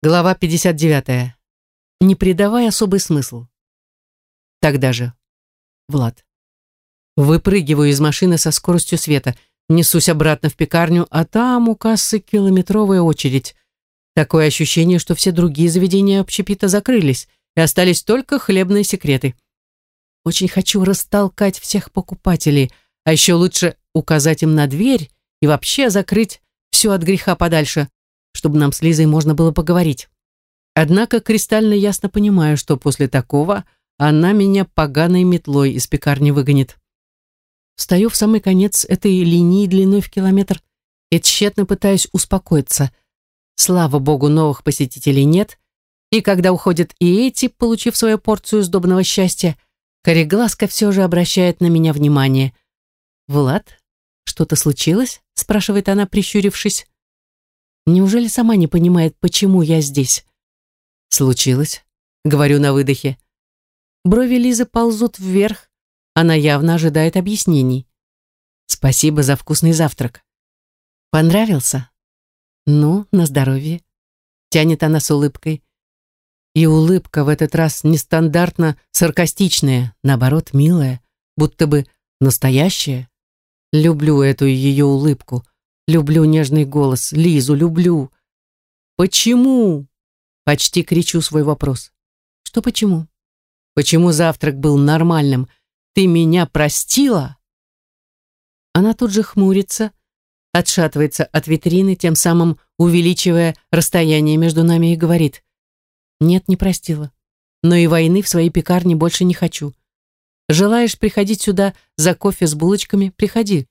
Глава 59. Не придавай особый смысл. Тогда же. Влад. Выпрыгиваю из машины со скоростью света, несусь обратно в пекарню, а там у кассы километровая очередь. Такое ощущение, что все другие заведения общепита закрылись, и остались только хлебные секреты. Очень хочу растолкать всех покупателей, а еще лучше указать им на дверь и вообще закрыть все от греха подальше чтобы нам с Лизой можно было поговорить. Однако кристально ясно понимаю, что после такого она меня поганой метлой из пекарни выгонит. Встаю в самый конец этой линии длиной в километр и тщетно пытаюсь успокоиться. Слава богу, новых посетителей нет, и когда уходят и эти, получив свою порцию сдобного счастья, Корегласка все же обращает на меня внимание. «Влад, что-то случилось?» – спрашивает она, прищурившись. Неужели сама не понимает, почему я здесь? Случилось, говорю на выдохе. Брови Лизы ползут вверх. Она явно ожидает объяснений. Спасибо за вкусный завтрак. Понравился? Ну, на здоровье. Тянет она с улыбкой. И улыбка в этот раз нестандартно саркастичная, наоборот, милая, будто бы настоящая. Люблю эту ее улыбку. Люблю нежный голос. Лизу люблю. Почему? Почти кричу свой вопрос. Что почему? Почему завтрак был нормальным? Ты меня простила? Она тут же хмурится, отшатывается от витрины, тем самым увеличивая расстояние между нами и говорит. Нет, не простила. Но и войны в своей пекарне больше не хочу. Желаешь приходить сюда за кофе с булочками? Приходи.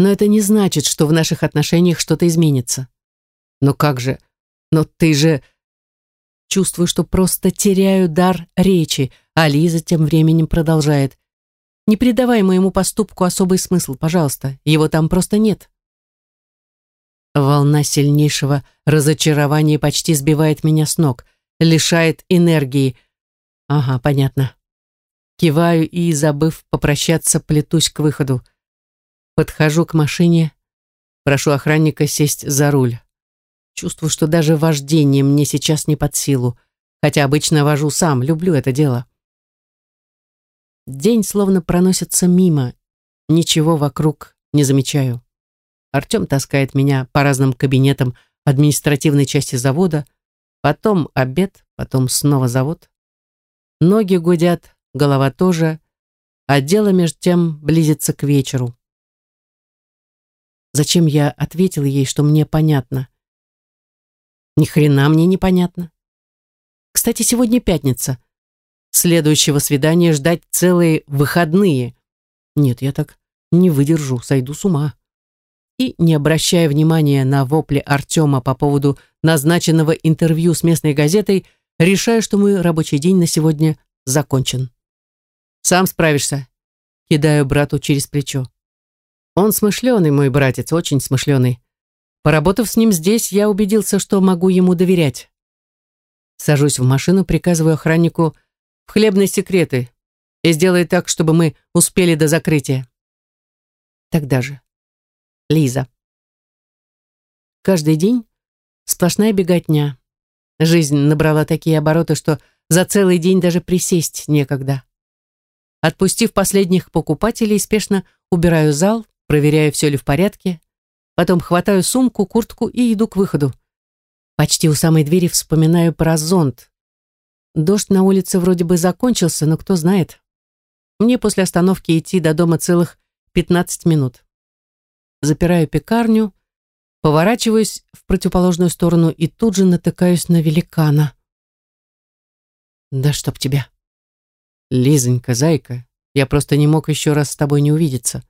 Но это не значит, что в наших отношениях что-то изменится. Но как же? Но ты же... Чувствую, что просто теряю дар речи, а Лиза тем временем продолжает. Не придавай моему поступку особый смысл, пожалуйста. Его там просто нет. Волна сильнейшего разочарования почти сбивает меня с ног, лишает энергии. Ага, понятно. Киваю и, забыв попрощаться, плетусь к выходу. Подхожу к машине, прошу охранника сесть за руль. Чувствую, что даже вождение мне сейчас не под силу, хотя обычно вожу сам, люблю это дело. День словно проносится мимо, ничего вокруг не замечаю. Артем таскает меня по разным кабинетам административной части завода, потом обед, потом снова завод. Ноги гудят, голова тоже, а дело между тем близится к вечеру. Зачем я ответил ей, что мне понятно? Ни хрена мне не понятно. Кстати, сегодня пятница. Следующего свидания ждать целые выходные. Нет, я так не выдержу, сойду с ума. И, не обращая внимания на вопли Артема по поводу назначенного интервью с местной газетой, решаю, что мой рабочий день на сегодня закончен. «Сам справишься», — кидаю брату через плечо. Он смышленый, мой братец, очень смышленый. Поработав с ним здесь, я убедился, что могу ему доверять. Сажусь в машину, приказываю охраннику в хлебные секреты и сделай так, чтобы мы успели до закрытия. Тогда же. Лиза. Каждый день сплошная беготня. Жизнь набрала такие обороты, что за целый день даже присесть некогда. Отпустив последних покупателей, спешно убираю зал, проверяю, все ли в порядке, потом хватаю сумку, куртку и иду к выходу. Почти у самой двери вспоминаю про зонт. Дождь на улице вроде бы закончился, но кто знает. Мне после остановки идти до дома целых 15 минут. Запираю пекарню, поворачиваюсь в противоположную сторону и тут же натыкаюсь на великана. Да чтоб тебя. Лизонька, зайка, я просто не мог еще раз с тобой не увидеться.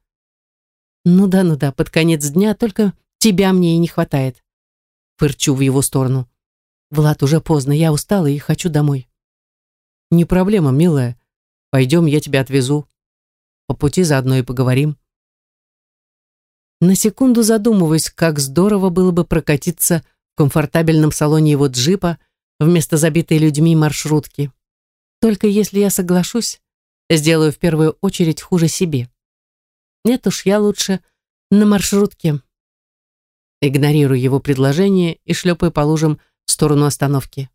Ну да, ну да, под конец дня только тебя мне и не хватает. Фырчу в его сторону. Влад, уже поздно, я устала и хочу домой. Не проблема, милая. Пойдем, я тебя отвезу. По пути заодно и поговорим. На секунду задумываюсь, как здорово было бы прокатиться в комфортабельном салоне его джипа вместо забитой людьми маршрутки. Только если я соглашусь, сделаю в первую очередь хуже себе. Нет уж, я лучше на маршрутке. Игнорирую его предложение и шлепаю по лужам в сторону остановки.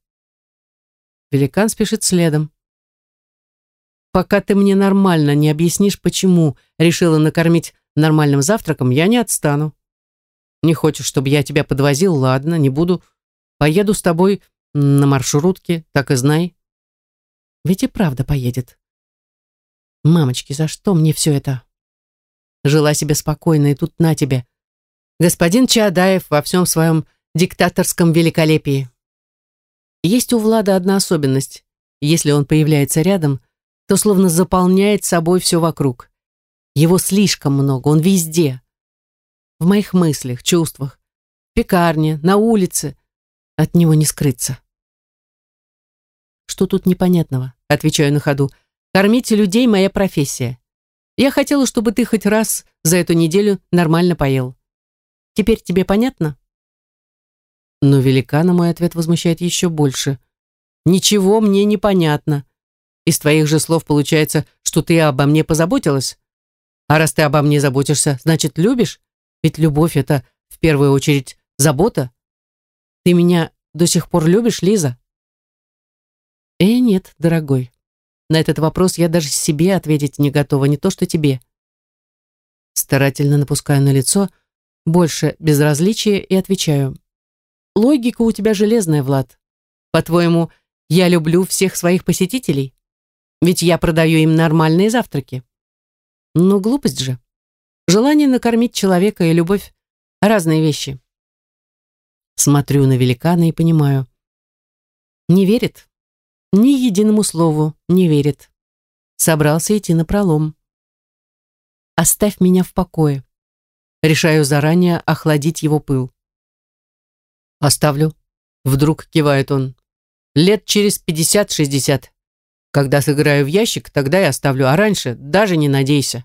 Великан спешит следом. Пока ты мне нормально не объяснишь, почему решила накормить нормальным завтраком, я не отстану. Не хочешь, чтобы я тебя подвозил? Ладно, не буду. Поеду с тобой на маршрутке, так и знай. Ведь и правда поедет. Мамочки, за что мне все это? Жила себе спокойно, и тут на тебе. Господин Чаадаев во всем своем диктаторском великолепии. Есть у Влада одна особенность. Если он появляется рядом, то словно заполняет собой все вокруг. Его слишком много, он везде. В моих мыслях, чувствах, в пекарне, на улице. От него не скрыться. Что тут непонятного? Отвечаю на ходу. Кормить людей – моя профессия. Я хотела, чтобы ты хоть раз за эту неделю нормально поел. Теперь тебе понятно? Но великана мой ответ возмущает еще больше. Ничего мне не понятно. Из твоих же слов получается, что ты обо мне позаботилась. А раз ты обо мне заботишься, значит, любишь? Ведь любовь — это в первую очередь забота. Ты меня до сих пор любишь, Лиза? Э, нет, дорогой. На этот вопрос я даже себе ответить не готова, не то что тебе. Старательно напускаю на лицо больше безразличия и отвечаю. Логика у тебя железная, Влад. По-твоему, я люблю всех своих посетителей? Ведь я продаю им нормальные завтраки. Ну, глупость же. Желание накормить человека и любовь — разные вещи. Смотрю на великана и понимаю. Не верит. Ни единому слову не верит. Собрался идти на пролом. Оставь меня в покое. Решаю заранее охладить его пыл. Оставлю. Вдруг кивает он. Лет через пятьдесят-шестьдесят. Когда сыграю в ящик, тогда я оставлю, а раньше даже не надейся.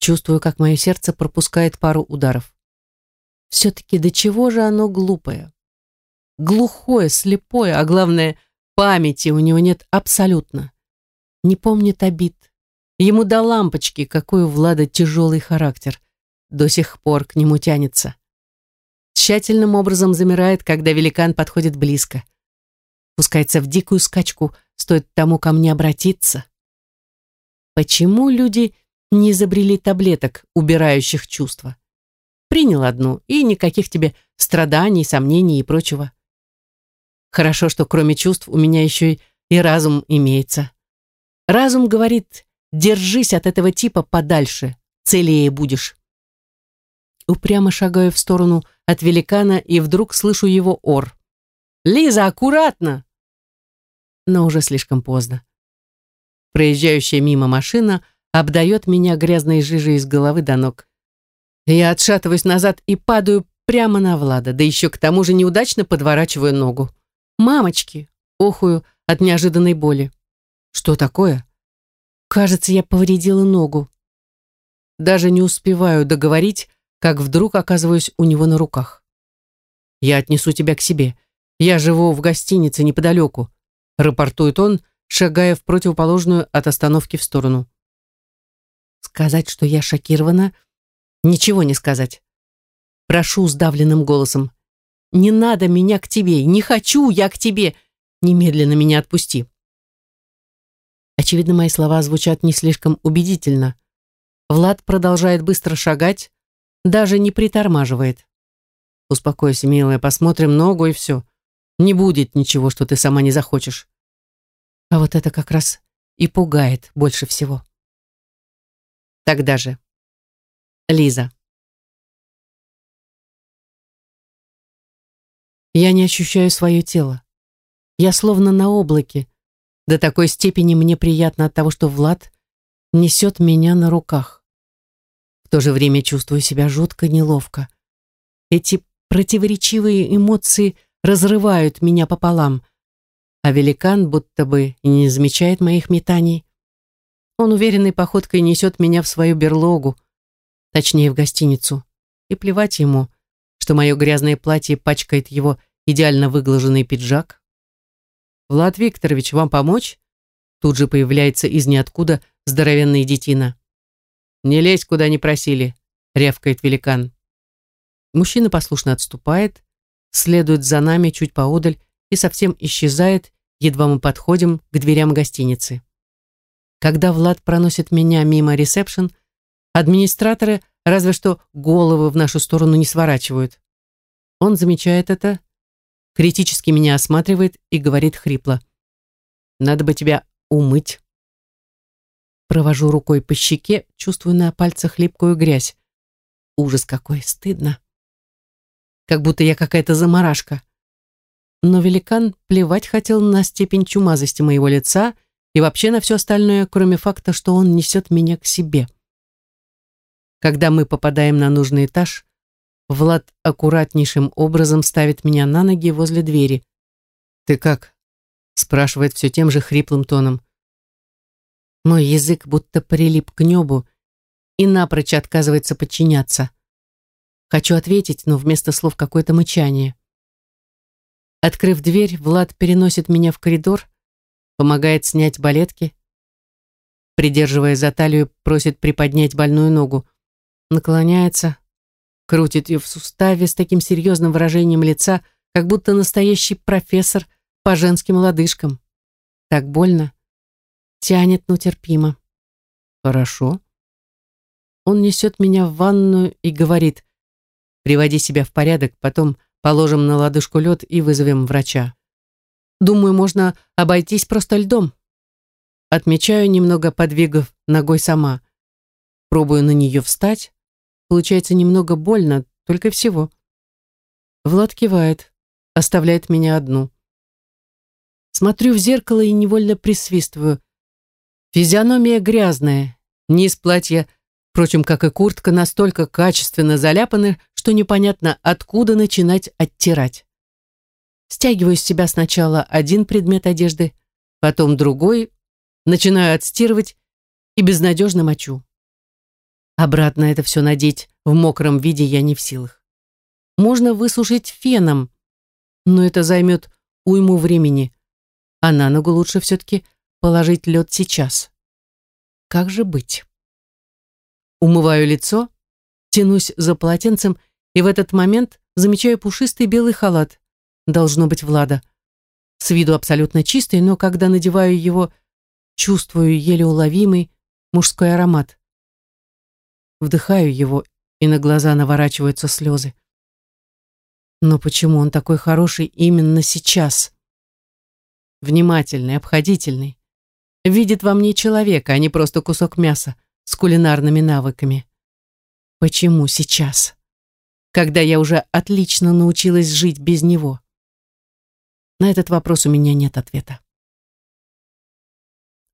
Чувствую, как мое сердце пропускает пару ударов. Все-таки до чего же оно глупое? Глухое, слепое, а главное, памяти у него нет абсолютно. Не помнит обид. Ему до лампочки, какой у Влада тяжелый характер. До сих пор к нему тянется. Тщательным образом замирает, когда великан подходит близко пускается в дикую скачку, стоит тому ко мне обратиться. Почему люди не изобрели таблеток, убирающих чувства? Принял одну, и никаких тебе страданий, сомнений и прочего. Хорошо, что кроме чувств у меня еще и разум имеется. Разум говорит, держись от этого типа подальше, целее будешь. Упрямо шагаю в сторону от великана и вдруг слышу его ор. «Лиза, аккуратно!» Но уже слишком поздно. Проезжающая мимо машина обдает меня грязной жижей из головы до ног. Я отшатываюсь назад и падаю прямо на Влада, да еще к тому же неудачно подворачиваю ногу. «Мамочки!» — охую от неожиданной боли. «Что такое?» «Кажется, я повредила ногу». Даже не успеваю договорить, как вдруг оказываюсь у него на руках. «Я отнесу тебя к себе. Я живу в гостинице неподалеку», — рапортует он, шагая в противоположную от остановки в сторону. Сказать, что я шокирована, ничего не сказать. Прошу сдавленным голосом. «Не надо меня к тебе! Не хочу я к тебе! Немедленно меня отпусти!» Очевидно, мои слова звучат не слишком убедительно. Влад продолжает быстро шагать, даже не притормаживает. «Успокойся, милая, посмотрим ногу и все. Не будет ничего, что ты сама не захочешь. А вот это как раз и пугает больше всего. Тогда же. Лиза. Я не ощущаю свое тело. Я словно на облаке. До такой степени мне приятно от того, что Влад несет меня на руках. В то же время чувствую себя жутко неловко. Эти противоречивые эмоции разрывают меня пополам, а великан будто бы не замечает моих метаний. Он уверенной походкой несет меня в свою берлогу, точнее в гостиницу, и плевать ему, что мое грязное платье пачкает его идеально выглаженный пиджак. «Влад Викторович, вам помочь?» Тут же появляется из ниоткуда здоровенный детина. «Не лезь, куда не просили», — рявкает великан. Мужчина послушно отступает, следует за нами чуть поодаль и совсем исчезает, едва мы подходим к дверям гостиницы. Когда Влад проносит меня мимо ресепшн, администраторы разве что головы в нашу сторону не сворачивают. Он замечает это, критически меня осматривает и говорит хрипло. «Надо бы тебя умыть». Провожу рукой по щеке, чувствую на пальцах липкую грязь. Ужас какой, стыдно. Как будто я какая-то заморашка. Но великан плевать хотел на степень чумазости моего лица и вообще на все остальное, кроме факта, что он несет меня к себе. Когда мы попадаем на нужный этаж, Влад аккуратнейшим образом ставит меня на ноги возле двери. «Ты как?» — спрашивает все тем же хриплым тоном. Мой язык будто прилип к небу и напрочь отказывается подчиняться. Хочу ответить, но вместо слов какое-то мычание. Открыв дверь, Влад переносит меня в коридор, помогает снять балетки, придерживая за талию, просит приподнять больную ногу, наклоняется, крутит ее в суставе с таким серьезным выражением лица, как будто настоящий профессор по женским лодыжкам. Так больно. Тянет, но терпимо. Хорошо. Он несет меня в ванную и говорит, приводи себя в порядок, потом положим на лодыжку лед и вызовем врача. Думаю, можно обойтись просто льдом. Отмечаю, немного подвигав ногой сама. Пробую на нее встать, Получается немного больно, только всего. Влад кивает, оставляет меня одну. Смотрю в зеркало и невольно присвистываю. Физиономия грязная, низ платья, впрочем, как и куртка, настолько качественно заляпаны, что непонятно, откуда начинать оттирать. Стягиваю с себя сначала один предмет одежды, потом другой, начинаю отстирывать и безнадежно мочу. Обратно это все надеть в мокром виде я не в силах. Можно высушить феном, но это займет уйму времени, а на ногу лучше все-таки положить лед сейчас. Как же быть? Умываю лицо, тянусь за полотенцем и в этот момент замечаю пушистый белый халат. Должно быть Влада. С виду абсолютно чистый, но когда надеваю его, чувствую еле уловимый мужской аромат. Вдыхаю его, и на глаза наворачиваются слезы. Но почему он такой хороший именно сейчас? Внимательный, обходительный. Видит во мне человека, а не просто кусок мяса с кулинарными навыками. Почему сейчас? Когда я уже отлично научилась жить без него? На этот вопрос у меня нет ответа.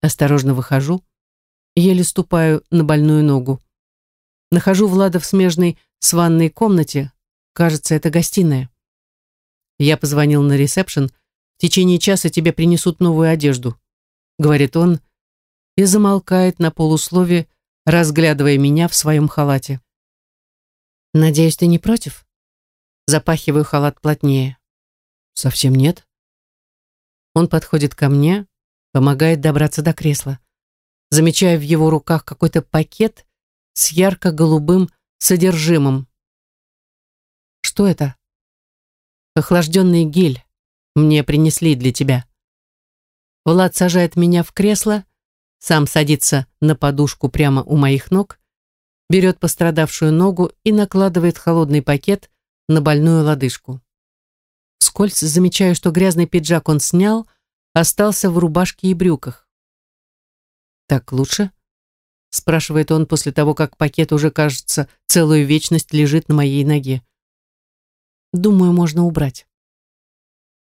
Осторожно выхожу, еле ступаю на больную ногу. Нахожу Влада в смежной с ванной комнате. Кажется, это гостиная. Я позвонил на ресепшн. В течение часа тебе принесут новую одежду, говорит он и замолкает на полуслове, разглядывая меня в своем халате. Надеюсь, ты не против? Запахиваю халат плотнее. Совсем нет. Он подходит ко мне, помогает добраться до кресла. Замечаю в его руках какой-то пакет с ярко-голубым содержимым. Что это? Охлажденный гель. Мне принесли для тебя. Влад сажает меня в кресло, сам садится на подушку прямо у моих ног, берет пострадавшую ногу и накладывает холодный пакет на больную лодыжку. Вскользь замечаю, что грязный пиджак он снял, остался в рубашке и брюках. Так лучше? Спрашивает он после того, как пакет уже, кажется, целую вечность лежит на моей ноге. Думаю, можно убрать.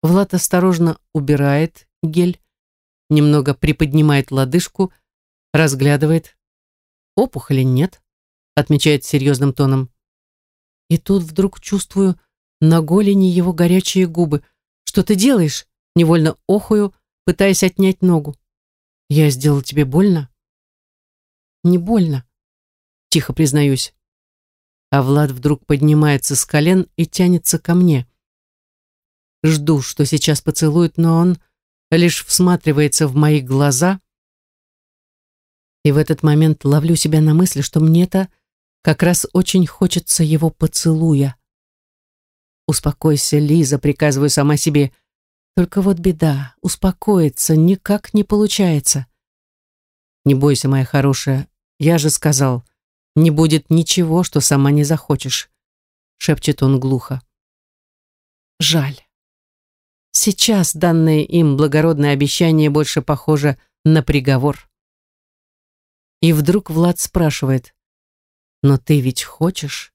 Влад осторожно убирает гель, немного приподнимает лодыжку, разглядывает. Опухоли нет, отмечает серьезным тоном. И тут вдруг чувствую на голени его горячие губы. Что ты делаешь? Невольно охую, пытаясь отнять ногу. Я сделал тебе больно? Не больно. Тихо признаюсь. А Влад вдруг поднимается с колен и тянется ко мне. Жду, что сейчас поцелует, но он лишь всматривается в мои глаза. И в этот момент ловлю себя на мысли, что мне-то как раз очень хочется его поцелуя. «Успокойся, Лиза», приказываю сама себе. Только вот беда, успокоиться никак не получается. «Не бойся, моя хорошая, я же сказал, не будет ничего, что сама не захочешь», шепчет он глухо. Жаль. Сейчас данное им благородное обещание больше похоже на приговор. И вдруг Влад спрашивает, «Но ты ведь хочешь?»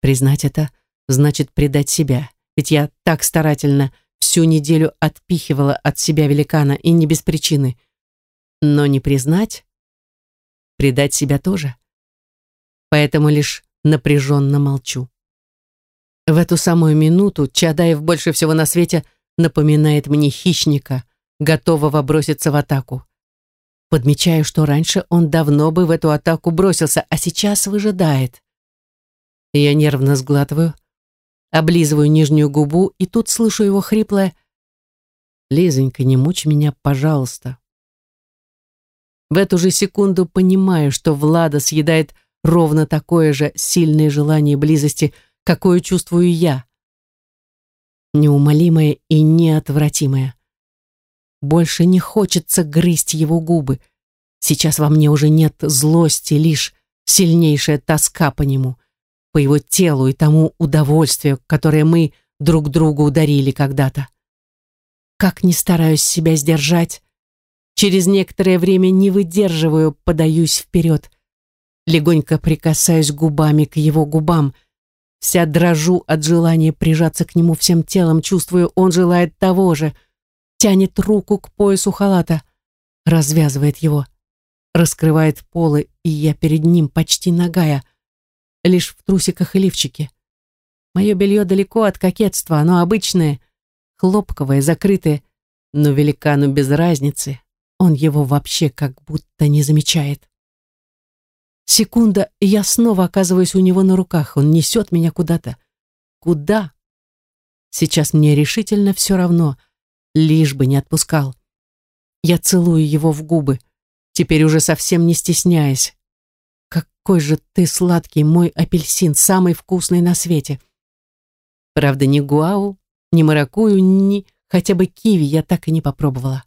Признать это значит предать себя, ведь я так старательно всю неделю отпихивала от себя великана, и не без причины. Но не признать, предать себя тоже. Поэтому лишь напряженно молчу. В эту самую минуту Чадаев больше всего на свете напоминает мне хищника, готового броситься в атаку. Подмечаю, что раньше он давно бы в эту атаку бросился, а сейчас выжидает. Я нервно сглатываю, облизываю нижнюю губу, и тут слышу его хриплое «Лизонька, не мучь меня, пожалуйста». В эту же секунду понимаю, что Влада съедает ровно такое же сильное желание близости – какое чувствую я. Неумолимое и неотвратимое. Больше не хочется грызть его губы. Сейчас во мне уже нет злости, лишь сильнейшая тоска по нему, по его телу и тому удовольствию, которое мы друг другу ударили когда-то. Как ни стараюсь себя сдержать, через некоторое время не выдерживаю, подаюсь вперед, легонько прикасаюсь губами к его губам — Вся дрожу от желания прижаться к нему всем телом, чувствую, он желает того же. Тянет руку к поясу халата, развязывает его, раскрывает полы, и я перед ним почти нагая, лишь в трусиках и лифчике. Мое белье далеко от кокетства, оно обычное, хлопковое, закрытое, но великану без разницы, он его вообще как будто не замечает. Секунда, и я снова оказываюсь у него на руках. Он несет меня куда-то. Куда? Сейчас мне решительно все равно, лишь бы не отпускал. Я целую его в губы, теперь уже совсем не стесняясь. Какой же ты сладкий, мой апельсин, самый вкусный на свете. Правда, ни гуау, ни маракую, ни хотя бы киви я так и не попробовала.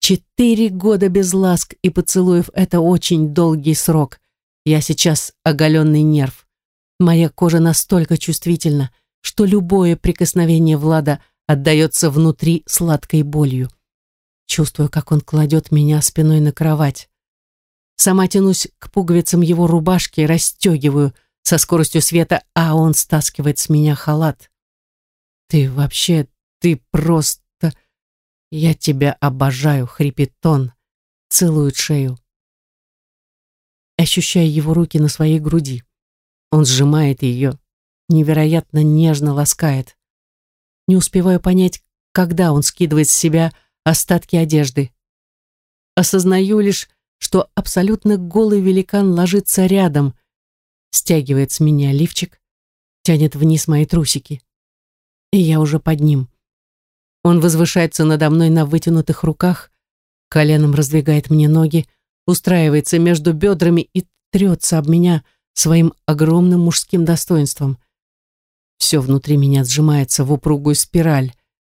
Четыре года без ласк и поцелуев — это очень долгий срок. Я сейчас оголенный нерв. Моя кожа настолько чувствительна, что любое прикосновение Влада отдается внутри сладкой болью. Чувствую, как он кладет меня спиной на кровать. Сама тянусь к пуговицам его рубашки, расстегиваю со скоростью света, а он стаскивает с меня халат. Ты вообще, ты просто «Я тебя обожаю», — хрипит он, целует шею. Ощущаю его руки на своей груди. Он сжимает ее, невероятно нежно ласкает. Не успеваю понять, когда он скидывает с себя остатки одежды. Осознаю лишь, что абсолютно голый великан ложится рядом, стягивает с меня лифчик, тянет вниз мои трусики. И я уже под ним. Он возвышается надо мной на вытянутых руках, коленом раздвигает мне ноги, устраивается между бедрами и трется об меня своим огромным мужским достоинством. Все внутри меня сжимается в упругую спираль.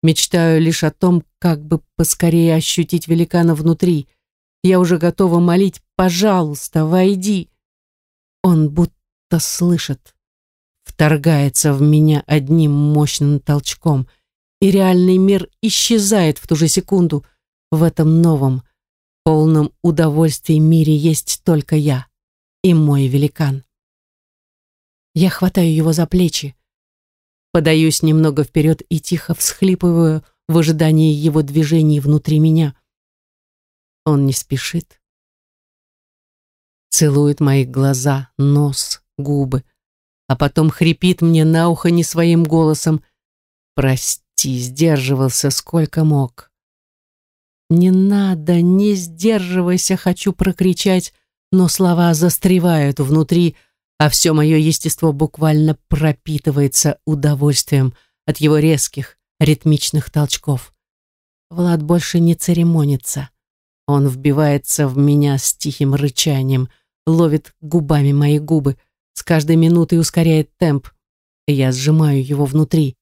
Мечтаю лишь о том, как бы поскорее ощутить великана внутри. Я уже готова молить «Пожалуйста, войди!» Он будто слышит, вторгается в меня одним мощным толчком — и реальный мир исчезает в ту же секунду. В этом новом, полном удовольствии мире есть только я и мой великан. Я хватаю его за плечи, подаюсь немного вперед и тихо всхлипываю в ожидании его движений внутри меня. Он не спешит. Целует мои глаза, нос, губы, а потом хрипит мне на ухо не своим голосом «Прости» сдерживался сколько мог. «Не надо, не сдерживайся!» хочу прокричать, но слова застревают внутри, а все мое естество буквально пропитывается удовольствием от его резких, ритмичных толчков. Влад больше не церемонится. Он вбивается в меня с тихим рычанием, ловит губами мои губы, с каждой минутой ускоряет темп, и я сжимаю его внутри.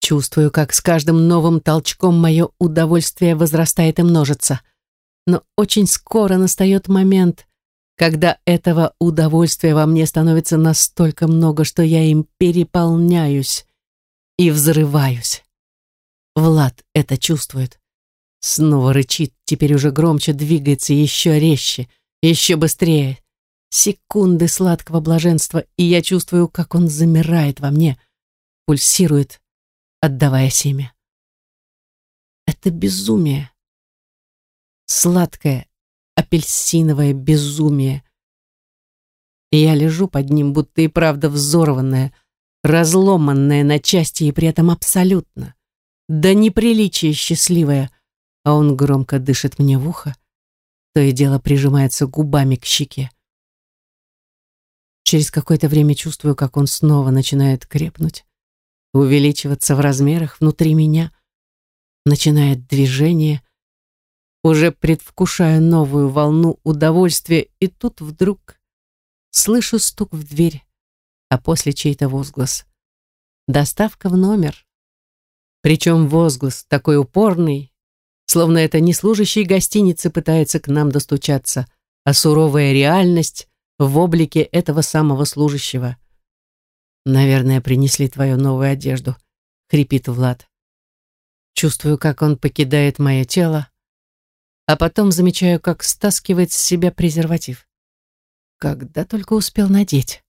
Чувствую, как с каждым новым толчком мое удовольствие возрастает и множится. Но очень скоро настает момент, когда этого удовольствия во мне становится настолько много, что я им переполняюсь и взрываюсь. Влад это чувствует. Снова рычит, теперь уже громче, двигается еще резче, еще быстрее. Секунды сладкого блаженства, и я чувствую, как он замирает во мне, пульсирует, отдавая семя. Это безумие. Сладкое, апельсиновое безумие. Я лежу под ним, будто и правда взорванная, разломанная на части и при этом абсолютно, да неприличие счастливая, а он громко дышит мне в ухо, то и дело прижимается губами к щеке. Через какое-то время чувствую, как он снова начинает крепнуть, увеличиваться в размерах внутри меня, начинает движение, уже предвкушаю новую волну удовольствия, и тут вдруг слышу стук в дверь, а после чей-то возглас. Доставка в номер. Причем возглас такой упорный, словно это не служащий гостиницы пытается к нам достучаться, а суровая реальность в облике этого самого служащего. «Наверное, принесли твою новую одежду», — хрипит Влад. Чувствую, как он покидает мое тело, а потом замечаю, как стаскивает с себя презерватив. Когда только успел надеть.